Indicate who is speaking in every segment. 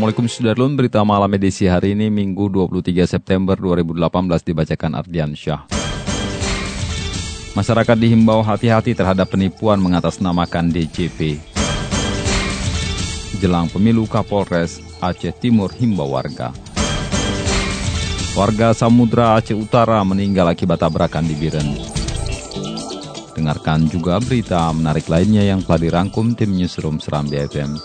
Speaker 1: Assalamualaikum Sudarlun, berita malam edisi hari ini Minggu 23 September 2018 dibacakan Ardian Syah. Masyarakat dihimbau hati-hati terhadap penipuan mengatasnamakan DJP. Jelang pemilu Kapolres Aceh Timur himbau warga. Warga Samudra Aceh Utara meninggal akibat tabrakan di Biren. Dengarkan juga berita menarik lainnya yang telah dirangkum tim Newsroom Serambi FM.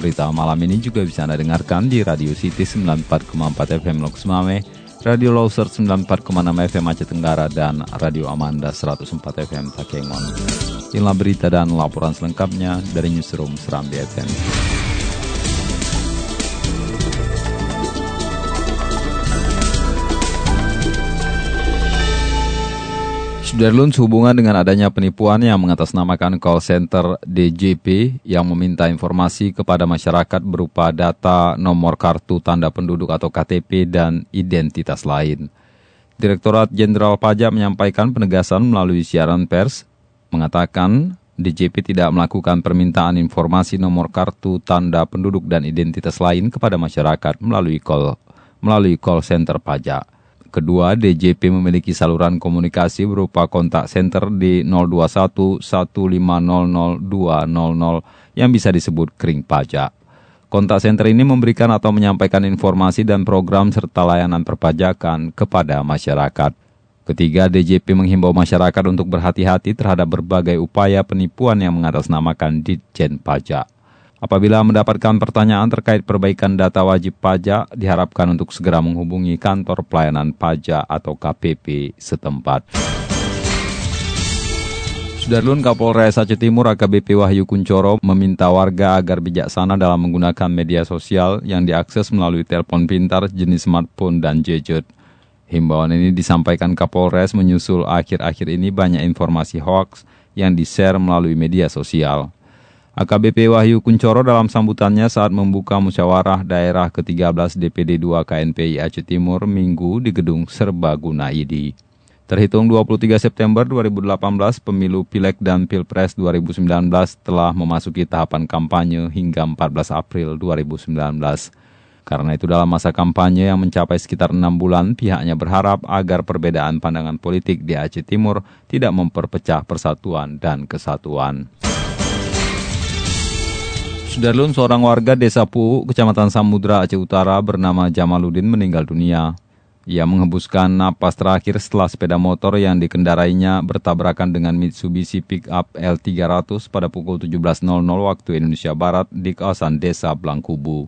Speaker 1: Berita malam ini juga bisa Anda dengarkan di Radio City 94,4 FM Lokus Mame, Radio Loser 94,6 FM Aceh Tenggara, dan Radio Amanda 104 FM Takengon. Inilah berita dan laporan selengkapnya dari Newsroom Serambi FM. Sudarlun sehubungan dengan adanya penipuan yang mengatasnamakan call center DJP yang meminta informasi kepada masyarakat berupa data nomor kartu tanda penduduk atau KTP dan identitas lain. Direktorat Jenderal Pajak menyampaikan penegasan melalui siaran pers, mengatakan DJP tidak melakukan permintaan informasi nomor kartu tanda penduduk dan identitas lain kepada masyarakat melalui call melalui call center pajak. Kedua, DJP memiliki saluran komunikasi berupa kontak center di 021 1500 200 yang bisa disebut kering pajak. Kontak center ini memberikan atau menyampaikan informasi dan program serta layanan perpajakan kepada masyarakat. Ketiga, DJP menghimbau masyarakat untuk berhati-hati terhadap berbagai upaya penipuan yang mengatasnamakan Ditjen Pajak. Apabila mendapatkan pertanyaan terkait perbaikan data wajib pajak, diharapkan untuk segera menghubungi kantor pelayanan pajak atau KPP setempat. Sudarlun Kapolres Aceh Timur AKBP Wahyu Kuncoro meminta warga agar bijaksana dalam menggunakan media sosial yang diakses melalui telepon pintar jenis smartphone dan gadget. Himbauan ini disampaikan Kapolres menyusul akhir-akhir ini banyak informasi hoax yang di-share melalui media sosial. AKBP Wahyu Kuncoro dalam sambutannya saat membuka musyawarah daerah ke-13 DPD 2 KNPI Aceh Timur Minggu di Gedung Serbaguna ID. Terhitung 23 September 2018, pemilu Pileg dan Pilpres 2019 telah memasuki tahapan kampanye hingga 14 April 2019. Karena itu dalam masa kampanye yang mencapai sekitar enam bulan, pihaknya berharap agar perbedaan pandangan politik di Aceh Timur tidak memperpecah persatuan dan kesatuan. Sudarlun, seorang warga desa Pu, kecamatan Samudra, Aceh Utara bernama Jamaluddin meninggal dunia. Ia menghembuskan napas terakhir setelah sepeda motor yang dikendarainya bertabrakan dengan Mitsubishi Pickup L300 pada pukul 17.00 waktu Indonesia Barat di kawasan desa Blangkubu.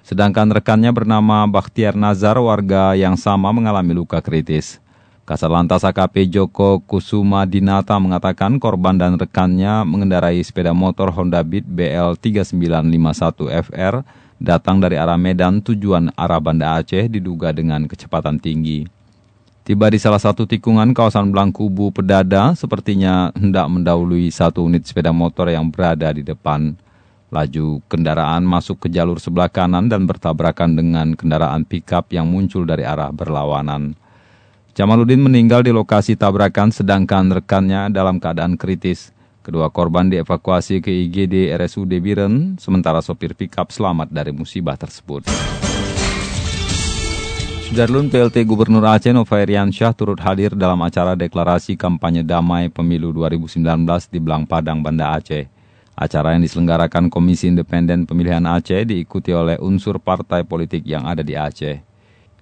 Speaker 1: Sedangkan rekannya bernama Bakhtiar Nazar, warga yang sama mengalami luka kritis. Kasat Lantas AKP Joko Kusuma Dinata mengatakan korban dan rekannya mengendarai sepeda motor Honda Beat BL 3951 FR datang dari arah Medan tujuan arah Banda Aceh diduga dengan kecepatan tinggi. Tiba di salah satu tikungan kawasan Blangkubu Pedada sepertinya hendak mendahului satu unit sepeda motor yang berada di depan. Laju kendaraan masuk ke jalur sebelah kanan dan bertabrakan dengan kendaraan pickup yang muncul dari arah berlawanan. Jamaluddin meninggal di lokasi tabrakan sedangkan rekannya dalam keadaan kritis. Kedua korban dievakuasi ke IGD RSUD Biren, sementara sopir pickup selamat dari musibah tersebut. Sudarlun PLT Gubernur Aceh Novairian Syah turut hadir dalam acara deklarasi kampanye damai pemilu 2019 di Belang Padang, Banda Aceh. Acara yang diselenggarakan Komisi Independen Pemilihan Aceh diikuti oleh unsur partai politik yang ada di Aceh.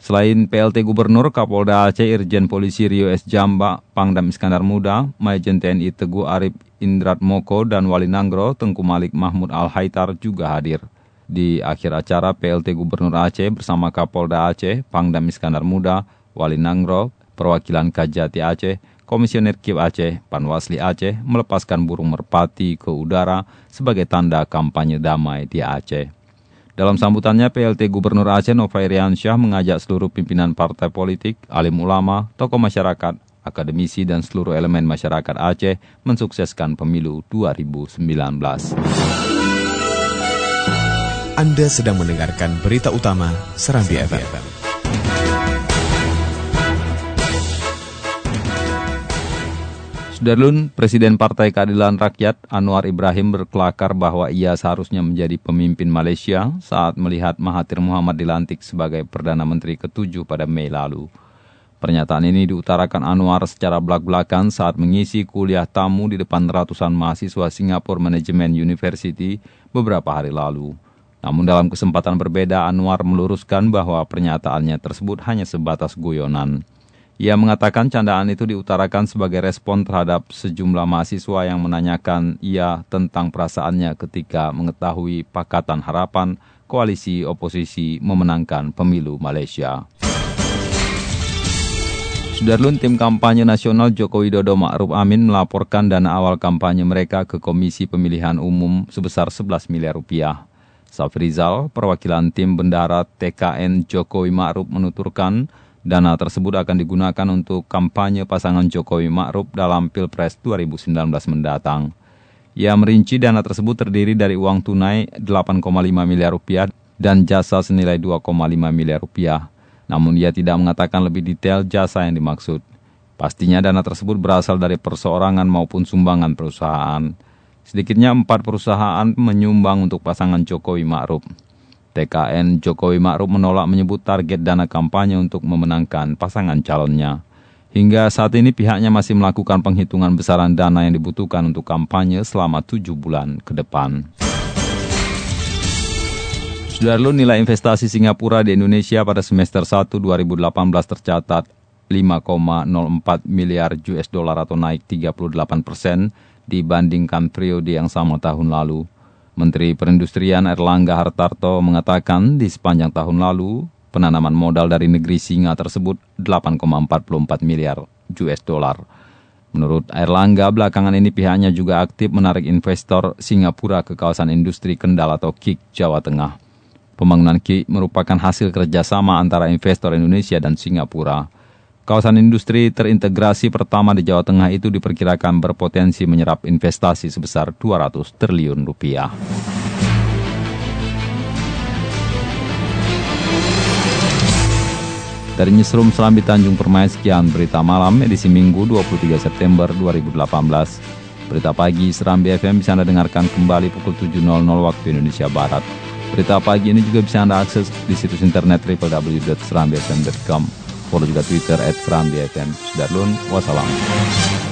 Speaker 1: Selain PLT Gubernur, Kapolda Aceh Irjen Polisi Rio S. Jamba, Pangdam Iskandar Muda, Majen TNI Teguh Arif Indrat Moko, dan Wali Nanggro, Tengku Malik Mahmud Al-Haitar juga hadir. Di akhir acara, PLT Gubernur Aceh bersama Kapolda Aceh, Pangdam Iskandar Muda, Wali Nanggro, perwakilan Kajati Aceh, Komisioner KIP Aceh, Panwasli Aceh, melepaskan burung merpati ke udara sebagai tanda kampanye damai di Aceh. Dalam sambutannya, PLT Gubernur Aceh Nova Iriansyah mengajak seluruh pimpinan partai politik, alim ulama, tokoh masyarakat, akademisi, dan seluruh elemen masyarakat Aceh mensukseskan pemilu 2019.
Speaker 2: Anda sedang mendengarkan berita utama Serambi FM.
Speaker 1: Sudarlun, Presiden Partai Keadilan Rakyat Anwar Ibrahim berkelakar bahwa ia seharusnya menjadi pemimpin Malaysia saat melihat Mahathir Muhammad dilantik sebagai Perdana Menteri ketujuh pada Mei lalu. Pernyataan ini diutarakan Anwar secara belak-belakan saat mengisi kuliah tamu di depan ratusan mahasiswa Singapore Management University beberapa hari lalu. Namun dalam kesempatan berbeda, Anwar meluruskan bahwa pernyataannya tersebut hanya sebatas guyonan. Ia mengatakan candaan itu diutarakan sebagai respon terhadap sejumlah mahasiswa yang menanyakan ia tentang perasaannya ketika mengetahui Pakatan Harapan koalisi oposisi memenangkan pemilu Malaysia. Sudarlun tim kampanye nasional Joko Widodo Ma'ruf Amin melaporkan dana awal kampanye mereka ke Komisi Pemilihan Umum sebesar 11 miliar rupiah. Safrizal, perwakilan tim bendara TKN Jokowi Ma'ruf menuturkan dana tersebut akan digunakan untuk kampanye pasangan Jokowi Ma'ruf dalam Pilpres 2019 mendatang. Ia merinci dana tersebut terdiri dari uang tunai 8,5 miliar rupiah dan jasa senilai 2,5 miliar rupiah. Namun ia tidak mengatakan lebih detail jasa yang dimaksud. Pastinya dana tersebut berasal dari perseorangan maupun sumbangan perusahaan. Sedikitnya empat perusahaan menyumbang untuk pasangan Jokowi Ma'ruf. TKN Jokowi Ma'ruf menolak menyebut target dana kampanye untuk memenangkan pasangan calonnya. Hingga saat ini pihaknya masih melakukan penghitungan besaran dana yang dibutuhkan untuk kampanye selama tujuh bulan ke depan. Sudarlun nilai investasi Singapura di Indonesia pada semester 1 2018 tercatat 5,04 miliar US dollar atau naik 38 persen dibandingkan periode yang sama tahun lalu. Menteri Perindustrian Erlangga Hartarto mengatakan di sepanjang tahun lalu, penanaman modal dari negeri singa tersebut 8,44 miliar US dollar. Menurut Erlangga, belakangan ini pihaknya juga aktif menarik investor Singapura ke kawasan industri Kendal atau KIK, Jawa Tengah. Pembangunan KI merupakan hasil kerjasama antara investor Indonesia dan Singapura. Kawasan industri terintegrasi pertama di Jawa Tengah itu diperkirakan berpotensi menyerap investasi sebesar 200 triliun rupiah. Dari Newsroom Serambi Tanjung Permai, sekian berita malam edisi Minggu 23 September 2018. Berita pagi Serambi FM bisa Anda dengarkan kembali pukul 7.00 waktu Indonesia Barat. Berita pagi ini juga bisa Anda akses di situs internet www.serambifm.com. Follow juga Twitter at Serambi FM. Sudah wassalam.